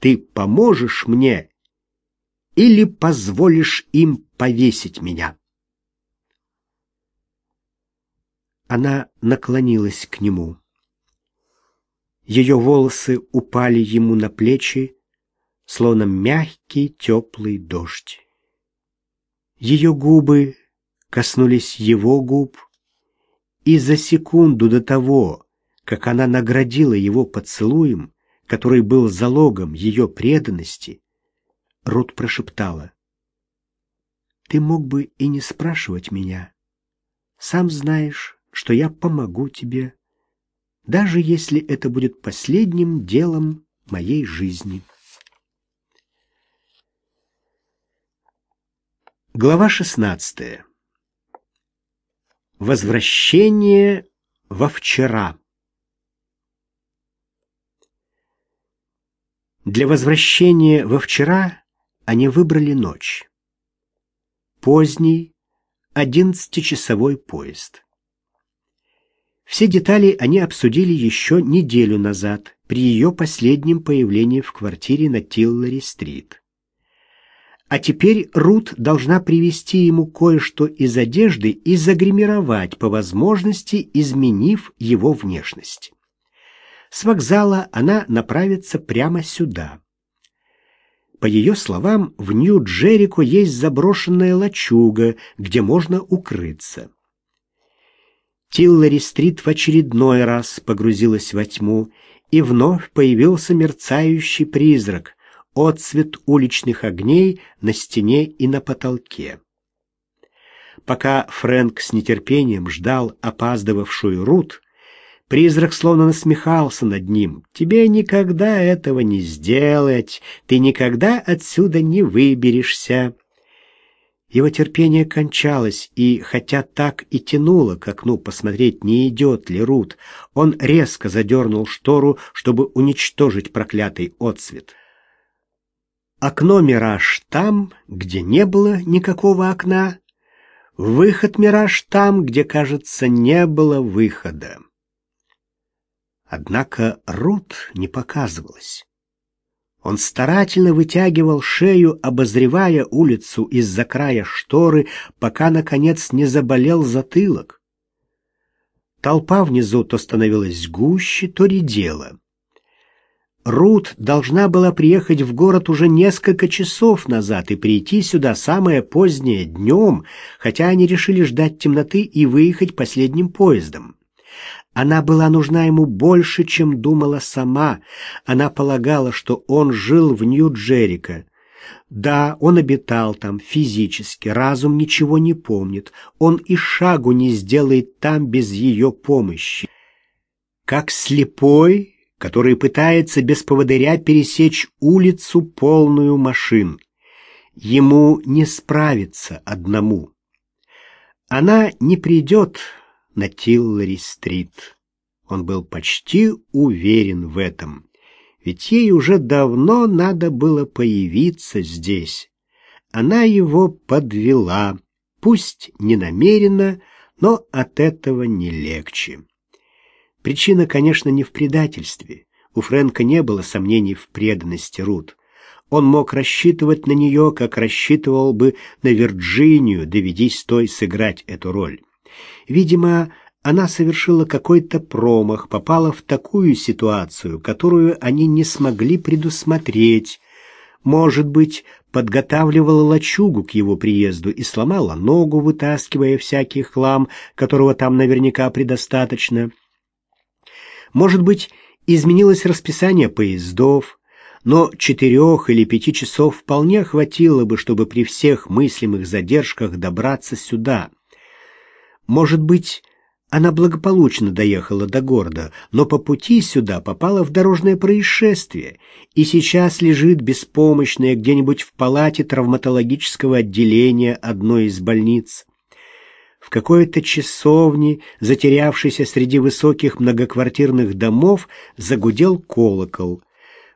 Ты поможешь мне или позволишь им повесить меня?» Она наклонилась к нему. Ее волосы упали ему на плечи, словно мягкий теплый дождь. Ее губы коснулись его губ, и за секунду до того, как она наградила его поцелуем, который был залогом ее преданности, Рут прошептала. «Ты мог бы и не спрашивать меня. Сам знаешь, что я помогу тебе, даже если это будет последним делом моей жизни». Глава 16. Возвращение во вчера. Для возвращения во вчера они выбрали ночь. Поздний, одиннадцатичасовой поезд. Все детали они обсудили еще неделю назад, при ее последнем появлении в квартире на Тиллари-стрит. А теперь Рут должна привезти ему кое-что из одежды и загримировать по возможности, изменив его внешность. С вокзала она направится прямо сюда. По ее словам, в Нью-Джерико есть заброшенная лачуга, где можно укрыться. Тиллари-стрит в очередной раз погрузилась во тьму, и вновь появился мерцающий призрак, отцвет уличных огней на стене и на потолке. Пока Фрэнк с нетерпением ждал опаздывавшую Рут, призрак словно насмехался над ним. «Тебе никогда этого не сделать, ты никогда отсюда не выберешься». Его терпение кончалось, и, хотя так и тянуло к окну посмотреть, не идет ли Рут, он резко задернул штору, чтобы уничтожить проклятый отсвет. Окно-мираж там, где не было никакого окна. Выход-мираж там, где, кажется, не было выхода. Однако Рут не показывалась. Он старательно вытягивал шею, обозревая улицу из-за края шторы, пока, наконец, не заболел затылок. Толпа внизу то становилась гуще, то редела. Рут должна была приехать в город уже несколько часов назад и прийти сюда самое позднее днем, хотя они решили ждать темноты и выехать последним поездом. Она была нужна ему больше, чем думала сама. Она полагала, что он жил в Нью-Джерико. Да, он обитал там физически, разум ничего не помнит. Он и шагу не сделает там без ее помощи. Как слепой который пытается без поводыря пересечь улицу, полную машин. Ему не справиться одному. Она не придет на Тиллари-стрит. Он был почти уверен в этом. Ведь ей уже давно надо было появиться здесь. Она его подвела, пусть не намеренно, но от этого не легче. Причина, конечно, не в предательстве. У Фрэнка не было сомнений в преданности Рут. Он мог рассчитывать на нее, как рассчитывал бы на Вирджинию, доведись той сыграть эту роль. Видимо, она совершила какой-то промах, попала в такую ситуацию, которую они не смогли предусмотреть. Может быть, подготавливала лачугу к его приезду и сломала ногу, вытаскивая всякий хлам, которого там наверняка предостаточно. Может быть, изменилось расписание поездов, но четырех или пяти часов вполне хватило бы, чтобы при всех мыслимых задержках добраться сюда. Может быть, она благополучно доехала до города, но по пути сюда попала в дорожное происшествие и сейчас лежит беспомощная где-нибудь в палате травматологического отделения одной из больниц. В какой-то часовне, затерявшейся среди высоких многоквартирных домов, загудел колокол.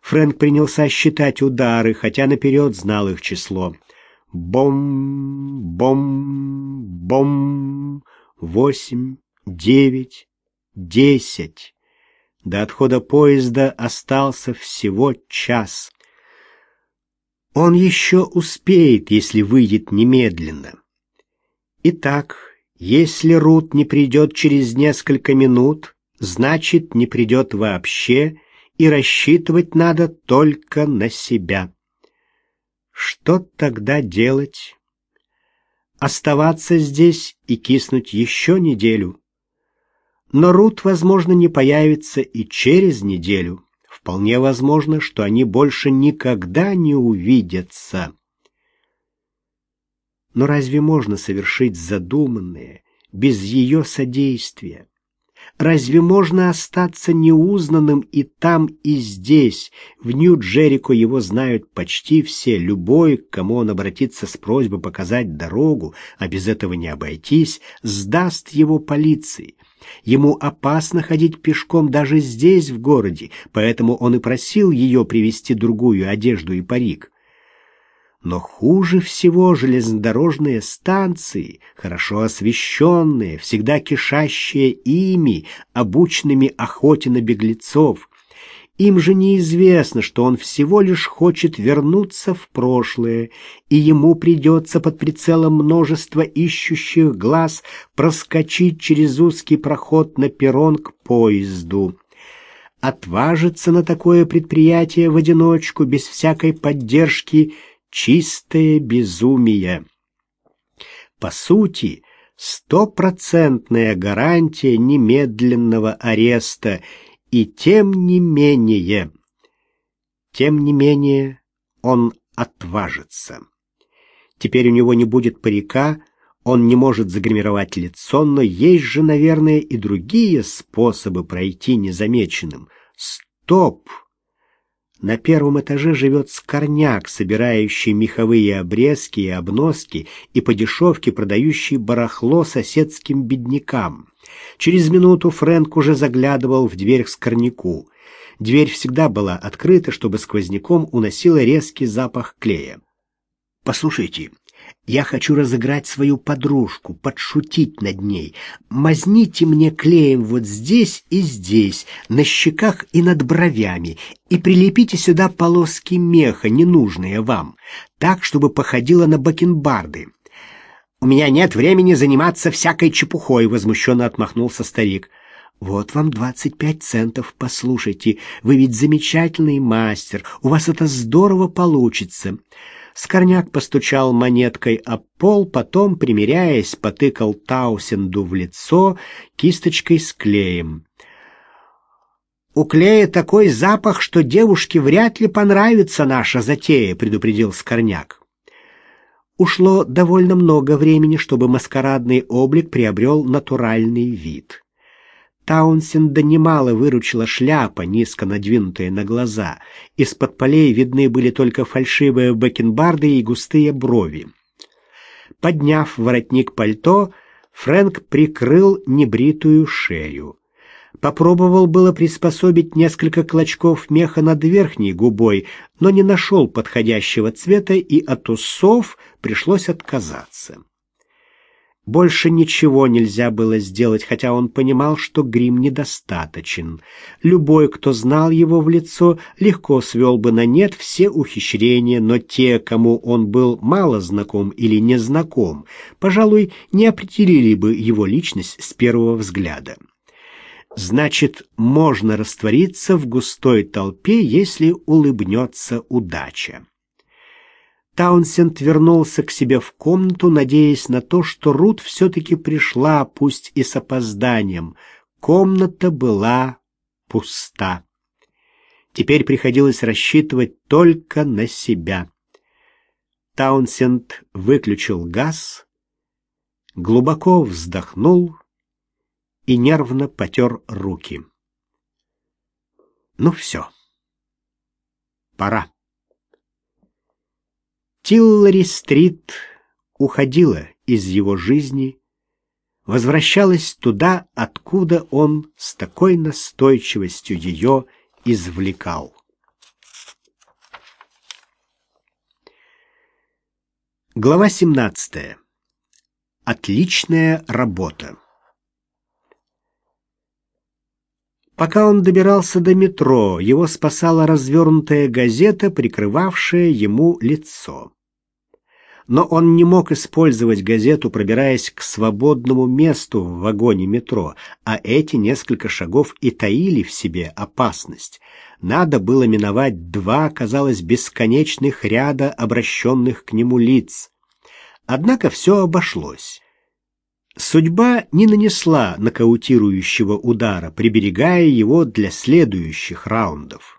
Фрэнк принялся считать удары, хотя наперед знал их число. Бом, бом, бом, восемь, девять, десять. До отхода поезда остался всего час. Он еще успеет, если выйдет немедленно. Итак, если Рут не придет через несколько минут, значит, не придет вообще, и рассчитывать надо только на себя. Что тогда делать? Оставаться здесь и киснуть еще неделю? Но Рут, возможно, не появится и через неделю. Вполне возможно, что они больше никогда не увидятся. Но разве можно совершить задуманное без ее содействия? Разве можно остаться неузнанным и там, и здесь? В Нью-Джерико его знают почти все. Любой, к кому он обратится с просьбой показать дорогу, а без этого не обойтись, сдаст его полиции. Ему опасно ходить пешком даже здесь, в городе, поэтому он и просил ее привезти другую одежду и парик. Но хуже всего железнодорожные станции, хорошо освещенные, всегда кишащие ими, обученными охоте на беглецов. Им же неизвестно, что он всего лишь хочет вернуться в прошлое, и ему придется под прицелом множества ищущих глаз проскочить через узкий проход на перрон к поезду. Отважиться на такое предприятие в одиночку, без всякой поддержки – чистое безумие. По сути, стопроцентная гарантия немедленного ареста, и тем не менее, тем не менее он отважится. Теперь у него не будет парика, он не может загримировать лицо, но есть же, наверное, и другие способы пройти незамеченным. Стоп! На первом этаже живет скорняк, собирающий меховые обрезки и обноски и по дешевке продающий барахло соседским беднякам. Через минуту Фрэнк уже заглядывал в дверь к скорняку. Дверь всегда была открыта, чтобы сквозняком уносила резкий запах клея. «Послушайте, я хочу разыграть свою подружку, подшутить над ней. Мазните мне клеем вот здесь и здесь, на щеках и над бровями, и прилепите сюда полоски меха, ненужные вам, так, чтобы походило на бакенбарды. У меня нет времени заниматься всякой чепухой, возмущенно отмахнулся старик. Вот вам двадцать пять центов, послушайте, вы ведь замечательный мастер, у вас это здорово получится. Скорняк постучал монеткой о пол, потом, примиряясь, потыкал Таусенду в лицо кисточкой с клеем. «У клея такой запах, что девушке вряд ли понравится наша затея», — предупредил Скорняк. Ушло довольно много времени, чтобы маскарадный облик приобрел натуральный вид. Таунсенда немало выручила шляпа, низко надвинутая на глаза. Из-под полей видны были только фальшивые бакенбарды и густые брови. Подняв воротник пальто, Фрэнк прикрыл небритую шею. Попробовал было приспособить несколько клочков меха над верхней губой, но не нашел подходящего цвета, и от усов пришлось отказаться. Больше ничего нельзя было сделать, хотя он понимал, что грим недостаточен. Любой, кто знал его в лицо, легко свел бы на нет все ухищрения, но те, кому он был мало знаком или не знаком, пожалуй, не определили бы его личность с первого взгляда. Значит, можно раствориться в густой толпе, если улыбнется удача. Таунсенд вернулся к себе в комнату, надеясь на то, что Рут все-таки пришла, пусть и с опозданием. Комната была пуста. Теперь приходилось рассчитывать только на себя. Таунсенд выключил газ, глубоко вздохнул и нервно потер руки. Ну все, пора. Тиллари-стрит уходила из его жизни, возвращалась туда, откуда он с такой настойчивостью ее извлекал. Глава 17. Отличная работа. Пока он добирался до метро, его спасала развернутая газета, прикрывавшая ему лицо. Но он не мог использовать газету, пробираясь к свободному месту в вагоне метро, а эти несколько шагов и таили в себе опасность. Надо было миновать два, казалось, бесконечных ряда обращенных к нему лиц. Однако все обошлось. Судьба не нанесла нокаутирующего удара, приберегая его для следующих раундов.